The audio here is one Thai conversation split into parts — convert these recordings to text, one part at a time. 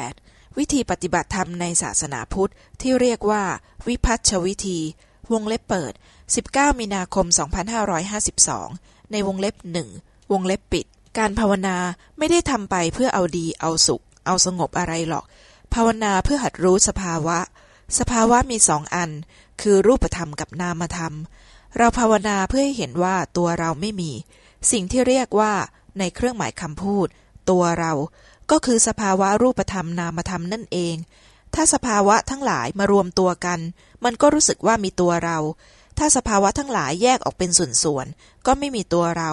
38 วิธีปฏิบัติธรรมในศาสนาพุทธที่เรียกว่า วิพัฒชวิธี วงเล็บเปิด 19 มีนาคม 2552 ในวงเล็บหนึ่งวงเล็บปิด การภาวนาไม่ได้ทำไปเพื่อเอาดีเอาสุข เอาสงบอะไรหรอก ภาวนาเพื่อหัดรู้สภาวะ สภาวะมีสองอัน คือรูปธรรมกับนามธรรม เราภาวนาเพื่อให้เห็นว่าตัวเราไม่มี สิ่งที่เรียกว่าในเครื่องหมายคำพูด ตัวเรา ก็คือสภาวะรูปธรรมนามธรรมนั่นเอง ถ้าสภาวะทั้งหลายมารวมตัวกัน มันก็รู้สึกว่ามีตัวเรา ถ้าสภาวะทั้งหลายแยกออกเป็นส่วนๆ ก็ไม่มีตัวเรา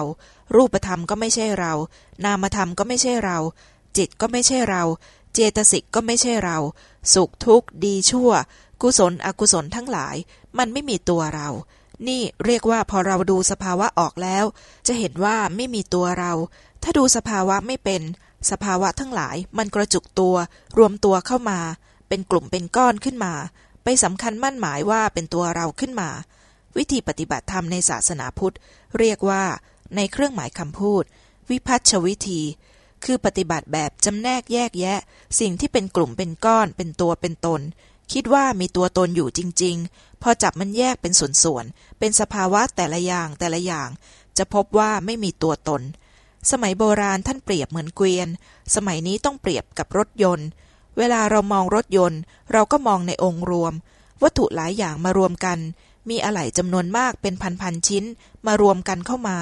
รูปธรรมก็ไม่ใช่เรา นามธรรมก็ไม่ใช่เรา จิตก็ไม่ใช่เรา เจตสิกก็ไม่ใช่เรา สุขทุกข์ ดีชั่ว กุศลอกุศลทั้งหลาย มันไม่มีตัวเรา นี่เรียกว่าพอเราดูสภาวะออกแล้ว จะเห็นว่าไม่มีตัวเรา ถ้าดูสภาวะไม่เป็น สภาวะทั้งหลายมันกระจุกตัว รวมตัวเข้ามา เป็นกลุ่มเป็นก้อนขึ้นมา ไปสำคัญมั่นหมายว่าเป็นตัวเราขึ้นมา วิธีปฏิบัติธรรมในศาสนาพุทธ เรียกว่า ในเครื่องหมายคำพูด วิพัฒชวิธี คือปฏิบัติแบบจำแนกแยกแยะ สิ่งที่เป็นกลุ่มเป็นก้อน เป็นตัวเป็นตน คิดว่ามีตัวตนอยู่จริง ๆ พอจับมันแยกเป็นส่วนๆเป็นสภาวะแต่ละอย่างแต่ละอย่าง จะพบว่าไม่มีตัวตน สมัยโบราณท่านเปรียบเหมือนเกวียน สมัยนี้ต้องเปรียบกับรถยนต์ เวลาเรามองรถยนต์ เราก็มองในองค์รวม วัตถุหลายอย่างมารวมกัน มีอะไหล่จำนวนมากเป็นพันๆชิ้น มารวมกันเข้ามา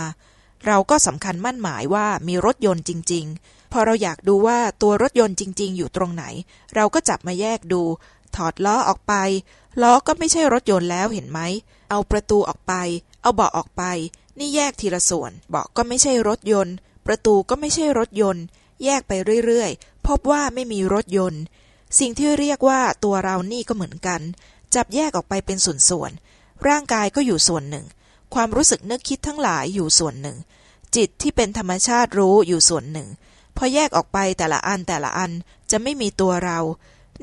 เราก็สำคัญมั่นหมายว่ามีรถยนต์จริง ๆ พอเราอยากดูว่าตัวรถยนต์จริง ๆ อยู่ตรงไหน เราก็จับมาแยกดู ถอดล้อออกไป ล้อก็ไม่ใช่รถยนต์แล้วเห็นไหม เอาประตูออกไป เอาเบาะออกไป นี่แยกทีละส่วน เบาะก็ไม่ใช่รถยนต์ ประตูก็ไม่ใช่รถยนต์ แยกไปเรื่อยๆ พบว่าไม่มีรถยนต์ สิ่งที่เรียกว่าตัวเรานี่ก็เหมือนกัน จับแยกออกไปเป็นส่วนๆ ร่างกายก็อยู่ส่วนหนึ่ง ความรู้สึกนึกคิดทั้งหลายอยู่ส่วนหนึ่ง จิตที่เป็นธรรมชาติรู้อยู่ส่วนหนึ่ง พอแยกออกไปแต่ละอันแต่ละอันจะไม่มีตัวเรา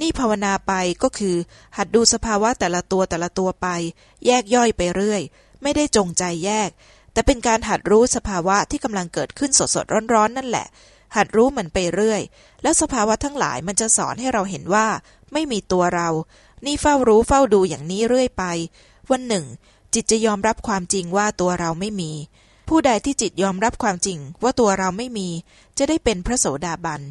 นี่ภาวนาไปก็คือ หัดดูสภาวะแต่ละตัวแต่ละตัวไป แยกย่อยไปเรื่อย ไม่ได้จงใจแยก แต่เป็นการหัดรู้สภาวะที่กำลังเกิดขึ้นสดๆร้อนๆนั่นแหละ หัดรู้มันไปเรื่อย แล้วสภาวะทั้งหลายมันจะสอนให้เราเห็นว่า ไม่มีตัวเรา นี่เฝ้ารู้เฝ้าดูอย่างนี้เรื่อยไป วันหนึ่ง จิตจะยอมรับความจริงว่าตัวเราไม่มี ผู้ใดที่จิตยอมรับความจริงว่าตัวเราไม่มี จะได้เป็นพระโสดาบัน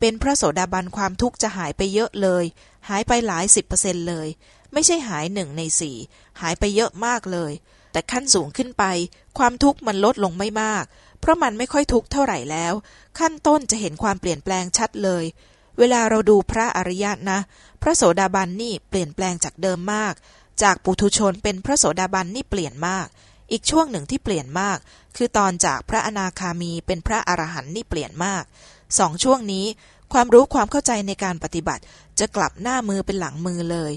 เป็นพระโสดาบันความทุกข์จะหายไปเยอะเลย หายไปหลายสิบเปอร์เซ็นเลย ไม่ใช่หายหนึ่งในสี่หายไปเยอะมากเลย แต่ขั้นสูงขึ้นไป ความทุกข์มันลดลงไม่มาก เพราะมันไม่ค่อยทุกข์เท่าไหร่แล้ว ขั้นต้นจะเห็นความเปลี่ยนแปลงชัดเลย เวลาเราดูพระอริยะนะ พระโสดาบันนี่เปลี่ยนแปลงจากเดิมมาก จากปุถุชนเป็นพระโสดาบันนี่เปลี่ยนมาก อีกช่วงหนึ่งที่เปลี่ยนมาก คือตอนจากพระอนาคามีเป็นพระอรหันต์นี่เปลี่ยนมากสองช่วงนี้ความรู้ความเข้าใจในการปฏิบัติ จะกลับหน้ามือเป็นหลังมือเลย